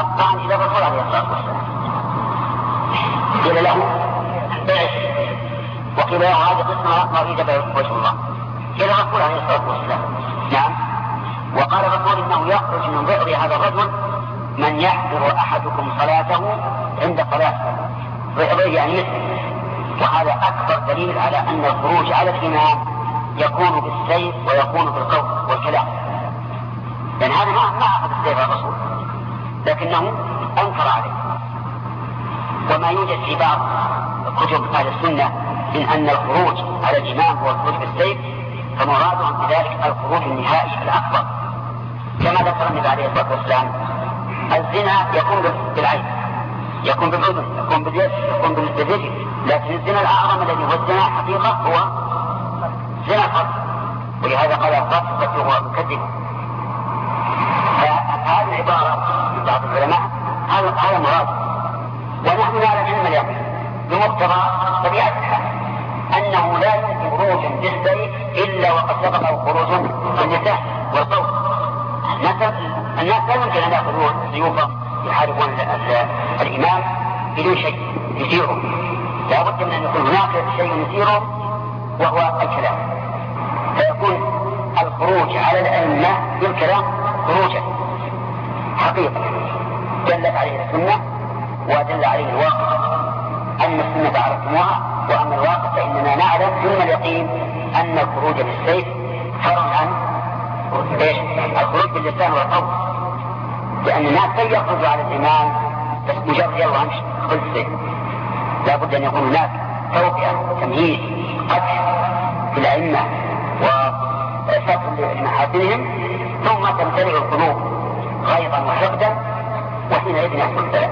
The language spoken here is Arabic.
الطعن إلى الرسول عليه الصلاة والسلام قيل له بعث وقيل له هذه قسمة ما أريد وجه الله إلى الرسول عليه الصلاة والسلام نعم وقال الرسول إنه يخرج من ظهر هذا الرجل من يحضر أحدكم صلاته عند صلاته ظهره يعني مثله وهذا أكبر دليل على أن الخروج على الإمام يكون بالسيف ويكون بالقول والكلام لأن هذا ما ما أخذ السيف الرسول لكنه أنكر عليه. وما يوجد في بعض كتب أهل السنة من أن الخروج على الإمام هو الخروج بالسيف فمرادهم بذلك الخروج النهائي الأكبر. كما ذكر النبي عليه الصلاة والسلام الزنا يكون بالعين يكون بالأذن يكون باليد يكون بالرجل لكن الزنا الأعظم الذي هو الزنا حقيقة هو زنا القتل. ولهذا قال القتل هو مكذب. هذه العبارة من بعض العلماء هذا هذا مراد ونحن نعلم علم اليقين طبيعة الحال أنه لا يمكن خروج بالسيف إلا وقد سبقه خروج بالنساء والصوت الناس لا يمكن أن يأخذوا سيوفهم يحاربون الإمام بدون شيء يثيره. لا بد من أن يكون هناك شيء يثيره وهو الكلام. فيكون الخروج على الأئمة بالكلام خروجا حقيقة دلت عليه السنة ودل عليه الواقع. أن السنة عرفتموها وأما الواقع فإننا نعلم ثم اليقين أن الخروج بالسيف فرع عن؟ الخروج باللسان والقول لأن الناس لن يخرجوا على الإمام بس مجرد يلا أمشي خذ السيف. لابد أن يكون هناك توقية تمييز قدح في الأئمة وستر لمحاسنهم ثم تمتلئ القلوب غيظا وحقدا وحينئذ يحصل السلام.